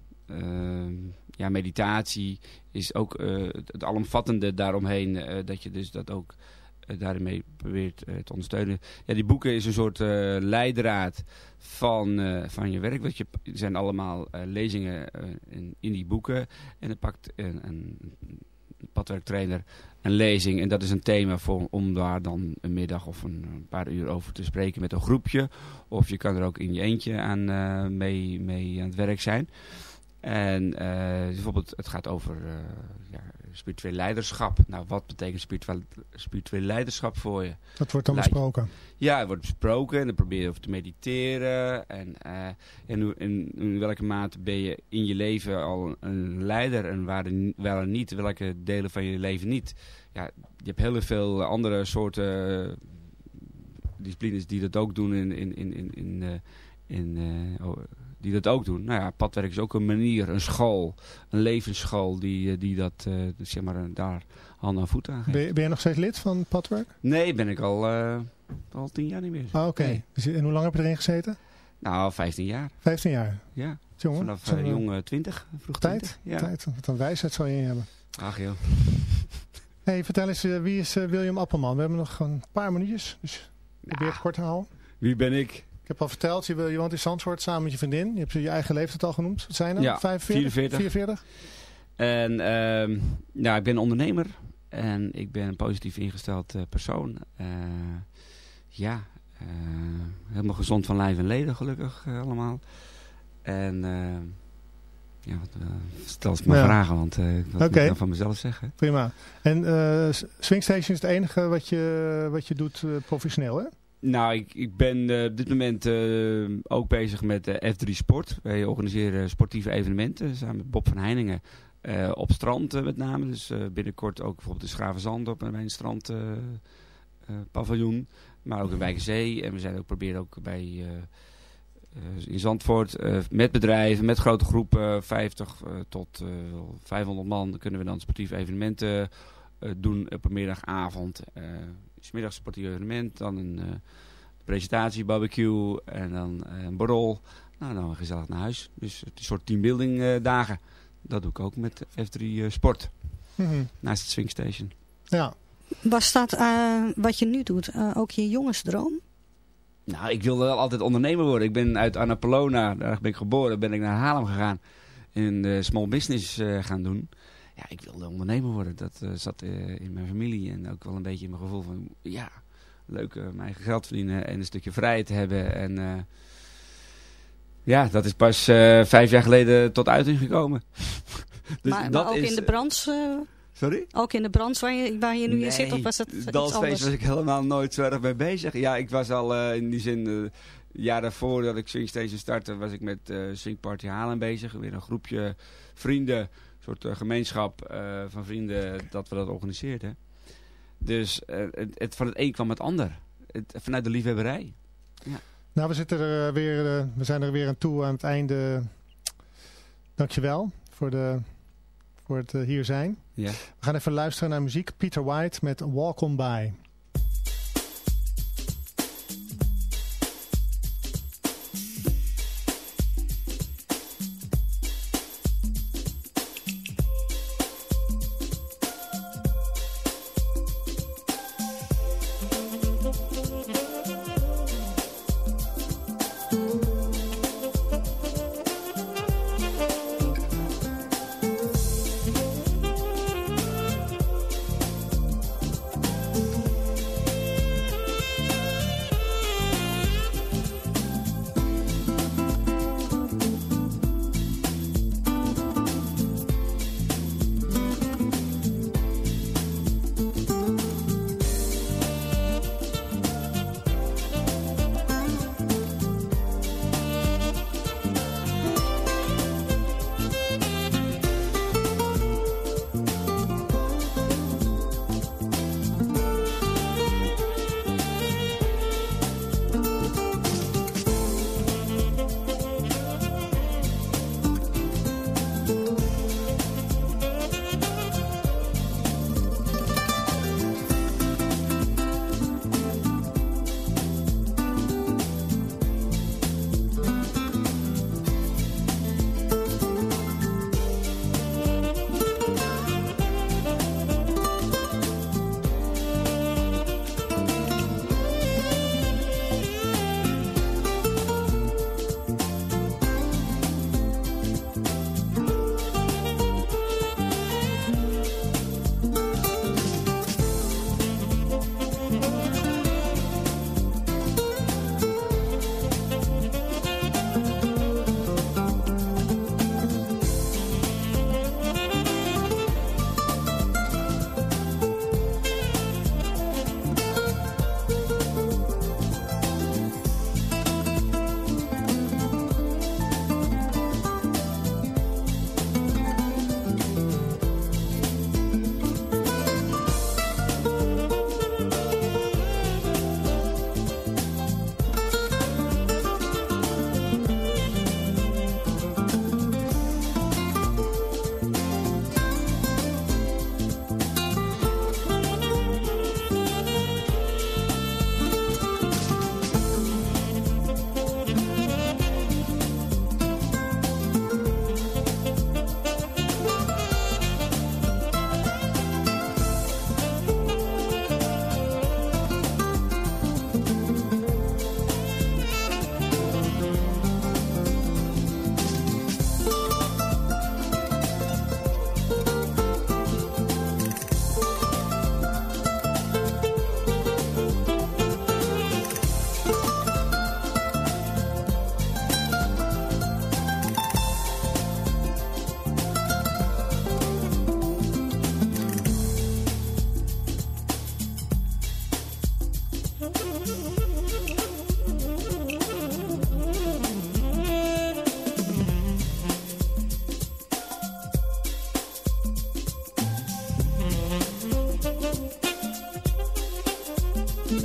ja, meditatie is ook het alomvattende daaromheen. dat je dus dat ook daarmee probeert uh, te ondersteunen. Ja, die boeken is een soort leidraad van, van je werk. Want je, zijn allemaal lezingen in, in, die boeken. En dan pakt een, een padwerktrainer een lezing. En dat is een thema voor, om daar dan een middag of een, paar uur over te spreken met een groepje. Of je kan er ook in je eentje aan, mee, mee aan het werk zijn. En bijvoorbeeld het gaat over ja, spiritueel leiderschap. Nou, wat betekent spiritueel, spiritueel leiderschap voor je? Dat wordt dan Leid. besproken? Ja, het wordt besproken en dan probeer je over te mediteren. En, uh, en hoe, in, in, welke mate ben je in je leven al een leider en waar wel en niet, welke delen van je leven niet. Ja, je hebt heel veel andere soorten disciplines die dat ook doen in... in, in, in, in, in uh, oh, die dat ook doen. Nou ja, padwerk is ook een manier, een school, een levensschool die, die dat, uh, zeg maar, daar hand aan voet aan geeft. Ben je, ben je nog steeds lid van padwerk? Nee, ben ik al, uh, al tien jaar niet meer. Ah, oké. Okay. Nee. En hoe lang heb je erin gezeten? Nou, 15 jaar. 15 jaar? Ja. Jongen, Vanaf uh, jong 20, vroeg tijd, 20. Ja. Tijd, wat een wijsheid zou je in hebben. Ach joh. hey, vertel eens, wie is William Appelman? We hebben nog een paar minuutjes, dus probeer het kort te houden. Wie ben ik? Ik heb al verteld, je, je woont in Zandvoort samen met je vriendin. Je hebt je eigen leeftijd al genoemd. Wat zijn er? Ja, 45? 44. 44? En uh, ja, ik ben ondernemer. En ik ben een positief ingesteld uh, persoon. Uh, ja, uh, helemaal gezond van lijf en leden gelukkig allemaal. En ja, stel eens maar ja. vragen, want wat okay. moet ik van mezelf zeggen? Prima. En Swingstation is het enige wat je, wat je doet professioneel, hè? Nou, ik, ben uh, op dit moment uh, ook bezig met uh, F3 Sport. Wij organiseren sportieve evenementen samen met Bob van Heiningen. op strand met name. Dus binnenkort ook bijvoorbeeld de Schravenzand op mijn strand paviljoen. Maar ook in Wijkenzee. En we zijn ook proberen ook bij in Zandvoort met bedrijven, met grote groepen, 50 tot 500 man, kunnen we dan sportieve evenementen doen op een middagavond smiddags sportief evenement, dan een uh, presentatie, barbecue en dan uh, een borrel. Nou, dan gezellig naar huis. Dus het is een soort teambuilding uh, dagen. Dat doe ik ook met F3 Sport. Mm -hmm. Naast het Swing Station. Ja. Was dat wat je nu doet ook je jongensdroom? Nou, ik wilde wel altijd ondernemer worden. Ik ben uit Annapolona, daar ben ik geboren, ben ik naar Haarlem gegaan. En small business eh, gaan doen. Ja, ik wilde ondernemer worden. Dat eh, zat eh, in mijn familie en ook wel een beetje in mijn gevoel van... Ja, leuk eh, mijn eigen geld verdienen en een stukje vrijheid hebben. En ja, dat is pas vijf jaar geleden tot uiting gekomen. dus maar, dat maar ook is, in de branche, Sorry? ook in de branche waar je, waar je nu in zit? Of was het iets dansfeest was ik helemaal nooit zo erg mee bezig. Ja, ik was al in die zin, eh jaar daarvoor dat ik Swing Station startte, was ik met eh Swing Party Halen bezig. Weer een groepje vrienden, soort eh, gemeenschap eh, van vrienden dat we dat organiseerden. Dus eh, het, het, van het een kwam het ander. Het, vanuit de liefhebberij. Nou, we, zitten er weer, we zijn er weer aan toe aan het einde. Dankjewel voor, de, voor het hier zijn. Ja. We gaan even luisteren naar muziek. Peter White met Walk On By.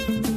Bye.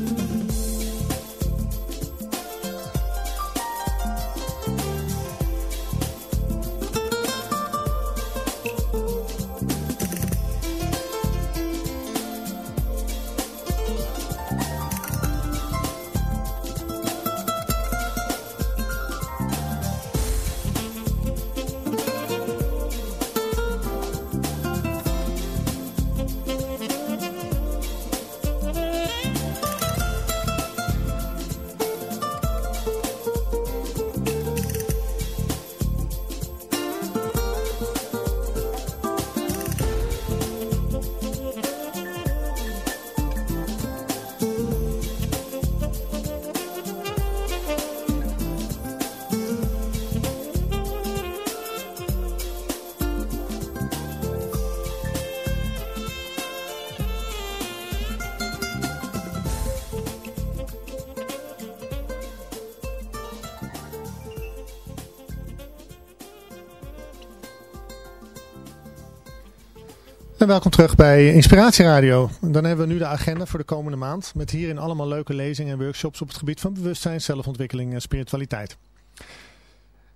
En welkom terug bij Inspiratie Radio. Dan hebben we nu de agenda voor de komende maand. Met hierin allemaal leuke lezingen en workshops op het gebied van bewustzijn, zelfontwikkeling en spiritualiteit.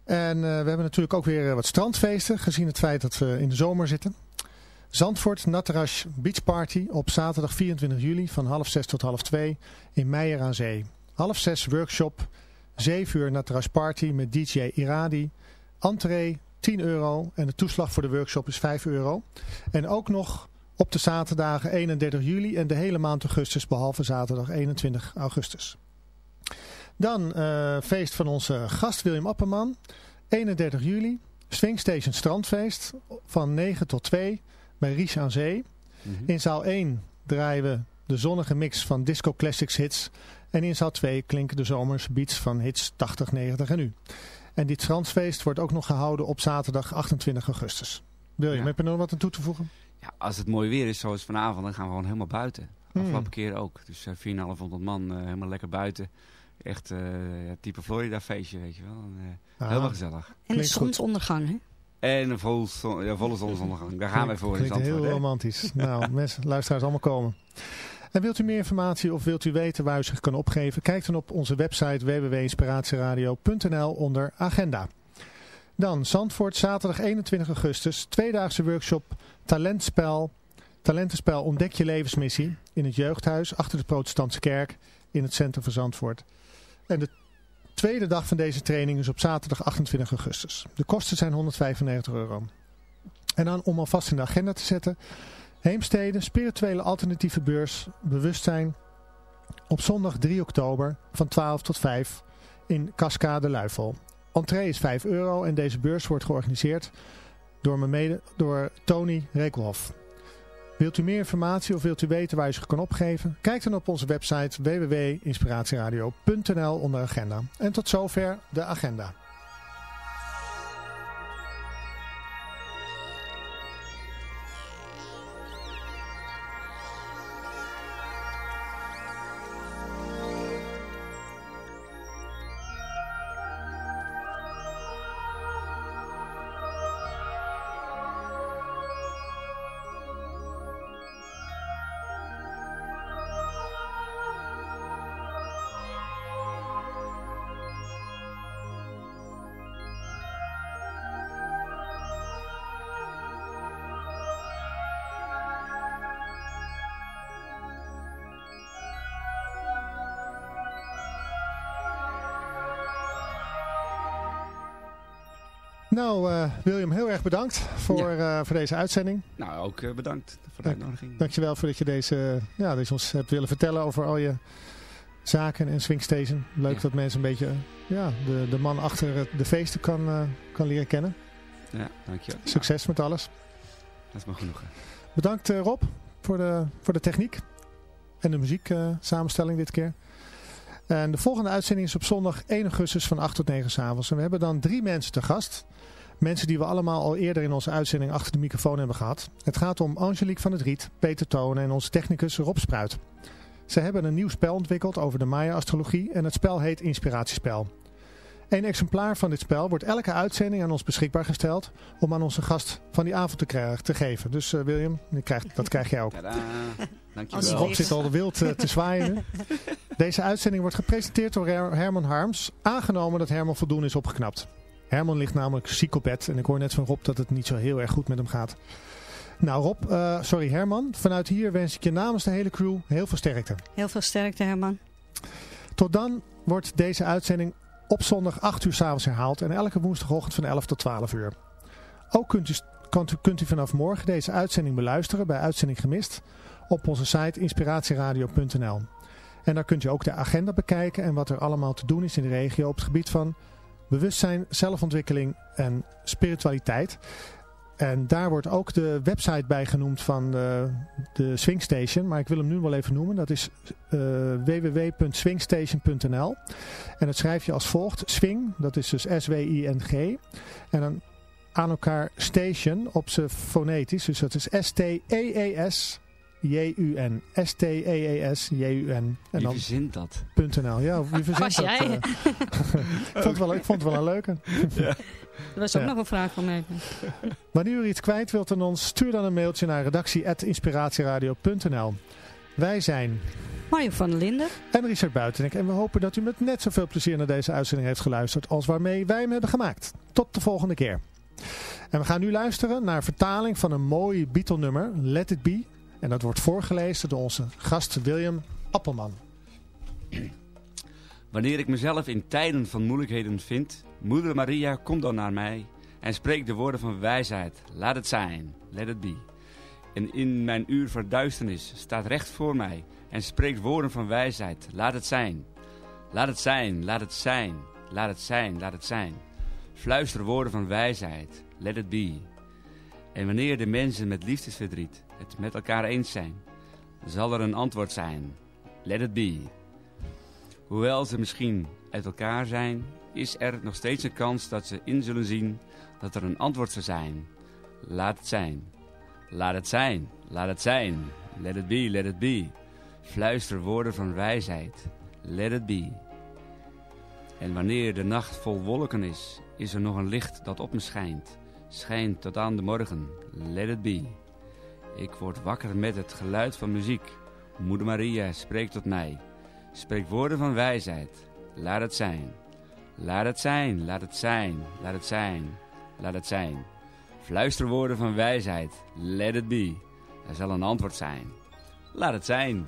En uh, we hebben natuurlijk ook weer wat strandfeesten, gezien het feit dat we in de zomer zitten. Zandvoort Natarash Beach Party op zaterdag 24 juli van half zes tot half twee in Meijer aan Zee. Half zes workshop, 7 uur Natarash Party met DJ Iradi. Entree 10 euro en de toeslag voor de workshop is 5 euro. En ook nog op de zaterdagen 31 juli en de hele maand augustus behalve zaterdag 21 augustus. Dan uh, feest van onze gast William Apperman. 31 juli, Swing Station Strandfeest van 9 tot 2 bij Ries aan Zee. Mm -hmm. In zaal 1 draaien we de zonnige mix van Disco Classics hits. En in zaal 2 klinken de zomers beats van hits 80, 90 en nu. En dit strandfeest wordt ook nog gehouden op zaterdag 28 augustus. William, ja. heb je nog wat aan toe te voegen? Ja, als het mooi weer is zoals vanavond, dan gaan we gewoon helemaal buiten. Afgelopen hmm. keer ook. Dus uh, 4.500 man uh, helemaal lekker buiten. Echt uh, type Florida feestje, weet je wel. En, ah. Helemaal gezellig. En de zonsondergang, hè? En een vol, ja, volle zonsondergang. Daar gaan wij voor Klinkt in heel romantisch. nou, mensen, luisteraars allemaal komen. En wilt u meer informatie of wilt u weten waar u zich kan opgeven? Kijk dan op onze website www.inspiratieradio.nl onder agenda. Dan Zandvoort, zaterdag 21 augustus, tweedaagse workshop Talentspel, Talentenspel Ontdek je levensmissie in het jeugdhuis achter de protestantse kerk in het centrum van Zandvoort. En de tweede dag van deze training is op zaterdag 28 augustus. De kosten zijn 195 euro. En dan om alvast in de agenda te zetten, Heemstede, spirituele alternatieve beurs, bewustzijn, op zondag 3 oktober van 12 tot 5 in Cascade Luifel. Entree is 5 euro en deze beurs wordt georganiseerd door, mijn mede, door Tony Rekelhoff. Wilt u meer informatie of wilt u weten waar u zich kan opgeven? Kijk dan op onze website www.inspiratieradio.nl onder agenda. En tot zover de agenda. Nou, uh, William, heel erg bedankt voor, ja. uh, voor deze uitzending. Nou, ook uh, bedankt voor de uitnodiging. Dankjewel voor dat je deze, ja, deze ons hebt willen vertellen over al je zaken en Swingstation. Leuk ja. dat mensen een beetje ja, de, de man achter de feesten kan, kan leren kennen. Ja, dankjewel. Succes met alles. Dat is me genoeg. Bedankt Rob voor de, voor de techniek en de muziek samenstelling dit keer. En de volgende uitzending is op zondag 1 augustus van 8 tot 9 s'avonds. En we hebben dan drie mensen te gast. Mensen die we allemaal al eerder in onze uitzending achter de microfoon hebben gehad. Het gaat om Angelique van het Riet, Peter Tonen en onze technicus Rob Spruit. Ze hebben een nieuw spel ontwikkeld over de Maya-astrologie en het spel heet Inspiratiespel. Een exemplaar van dit spel wordt elke uitzending aan ons beschikbaar gesteld om aan onze gast van die avond te, krijgen, te geven. Dus uh, William, krijg, dat krijg jij ook. Tadaa. Dankjewel. Rob zit al wild uh, te zwaaien. Deze uitzending wordt gepresenteerd door Herman Harms, aangenomen dat Herman voldoende is opgeknapt. Herman ligt namelijk ziek op bed en ik hoor net van Rob dat het niet zo heel erg goed met hem gaat. Nou Rob, uh, sorry Herman, vanuit hier wens ik je namens de hele crew heel veel sterkte. Heel veel sterkte Herman. Tot dan wordt deze uitzending op zondag 8 uur s'avonds herhaald en elke woensdagochtend van 11 tot 12 uur. Ook kunt u, kunt, u, vanaf morgen deze uitzending beluisteren bij Uitzending Gemist op onze site inspiratieradio.nl. En daar kunt u ook de agenda bekijken en wat er allemaal te doen is in de regio op het gebied van bewustzijn, zelfontwikkeling en spiritualiteit. En daar wordt ook de website bij genoemd van de, de Swingstation. Maar ik wil hem nu wel even noemen. Dat is uh, www.swingstation.nl En dat schrijf je als volgt. Swing, dat is dus S-W-I-N-G. En dan aan elkaar station op zijn fonetisch. Dus dat is S-T-E-E-S J-U-N. S-T-E-E-S-J-U-N. Wie verzint dat? .nl. Ja, wie verzint dat? Uh, ik, vond wel, ik vond het wel een leuke. ja. Dat was ook Ja. nog een vraag van mij. Wanneer u iets kwijt wilt aan ons, stuur dan een mailtje naar redactie.inspiratieradio.nl Wij zijn Mario van der Linden. en Richard Buitenek en we hopen dat u met net zoveel plezier naar deze uitzending heeft geluisterd als waarmee wij hem hebben gemaakt. Tot de volgende keer. En we gaan nu luisteren naar vertaling van een mooi Beatle nummer, Let It Be. En dat wordt voorgelezen door onze gast William Appelman. Wanneer ik mezelf in tijden van moeilijkheden vind, Moeder Maria, kom dan naar mij en spreek de woorden van wijsheid. Laat het zijn, let it be. En in mijn uur verduisternis staat recht voor mij en spreekt woorden van wijsheid. Laat het zijn. Laat het zijn, laat het zijn, laat het zijn, laat het zijn. Fluister woorden van wijsheid. Let it be. En wanneer de mensen met liefdesverdriet het met elkaar eens zijn, zal er een antwoord zijn. Let it be. Hoewel ze misschien uit elkaar zijn, is er nog steeds een kans dat ze in zullen zien dat er een antwoord zal zijn. Laat het zijn. Laat het zijn. Laat het zijn. Let it be, let it be. Fluister woorden van wijsheid. Let it be. En wanneer de nacht vol wolken is, is er nog een licht dat op me schijnt. Schijnt tot aan de morgen. Let it be. Ik word wakker met het geluid van muziek. Moeder Maria spreekt tot mij. Spreek woorden van wijsheid. Laat het zijn. Laat het zijn, laat het zijn, laat het zijn, laat het zijn. Fluister woorden van wijsheid. Let it be. Er zal een antwoord zijn. Laat het zijn.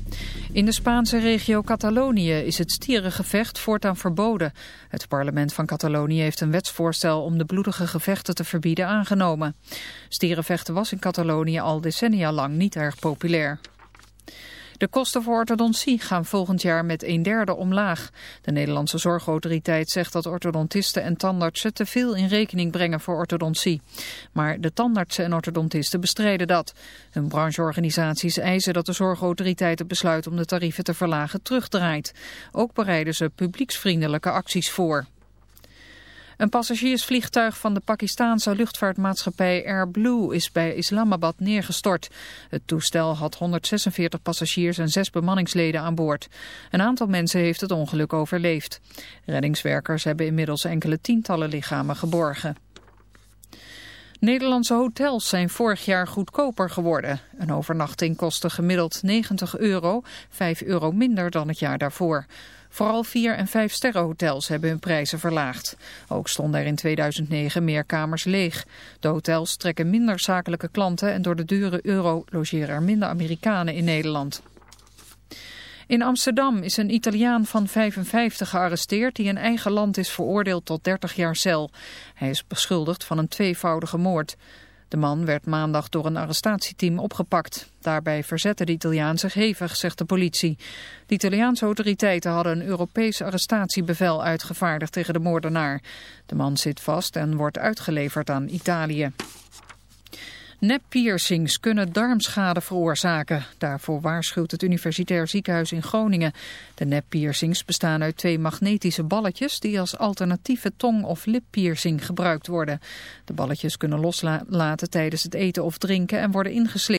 In de Spaanse regio Catalonië is het stierengevecht voortaan verboden. Het parlement van Catalonië heeft een wetsvoorstel om de bloedige gevechten te verbieden aangenomen. Stierenvechten was in Catalonië al decennia lang niet erg populair. De kosten voor orthodontie gaan volgend jaar met een derde omlaag. De Nederlandse Zorgautoriteit zegt dat orthodontisten en tandartsen te veel in rekening brengen voor orthodontie. Maar de tandartsen en orthodontisten bestrijden dat. Hun brancheorganisaties eisen dat de Zorgautoriteit het besluit om de tarieven te verlagen terugdraait. Ook bereiden ze publieksvriendelijke acties voor. Een passagiersvliegtuig van de Pakistaanse luchtvaartmaatschappij Air Blue is bij Islamabad neergestort. Het toestel had 146 passagiers en zes bemanningsleden aan boord. Een aantal mensen heeft het ongeluk overleefd. Reddingswerkers hebben inmiddels enkele tientallen lichamen geborgen. Nederlandse hotels zijn vorig jaar goedkoper geworden. Een overnachting kostte gemiddeld 90 euro, 5 euro minder dan het jaar daarvoor. Vooral 4- en 5-sterrenhotels hebben hun prijzen verlaagd. Ook stonden er in 2009 meer kamers leeg. De hotels trekken minder zakelijke klanten en door de dure euro logeren er minder Amerikanen in Nederland. In Amsterdam is een Italiaan van 55 gearresteerd die in eigen land is veroordeeld tot 30 jaar cel. Hij is beschuldigd van een tweevoudige moord. De man werd maandag door een arrestatieteam opgepakt. Daarbij verzette de Italiaan zich hevig, zegt de politie. De Italiaanse autoriteiten hadden een Europees arrestatiebevel uitgevaardigd tegen de moordenaar. De man zit vast en wordt uitgeleverd aan Italië. Neppiercings kunnen darmschade veroorzaken. Daarvoor waarschuwt het Universitair Ziekenhuis in Groningen. De neppiercings bestaan uit twee magnetische balletjes... die als alternatieve tong- of lippiercing gebruikt worden. De balletjes kunnen loslaten tijdens het eten of drinken en worden ingeslikt.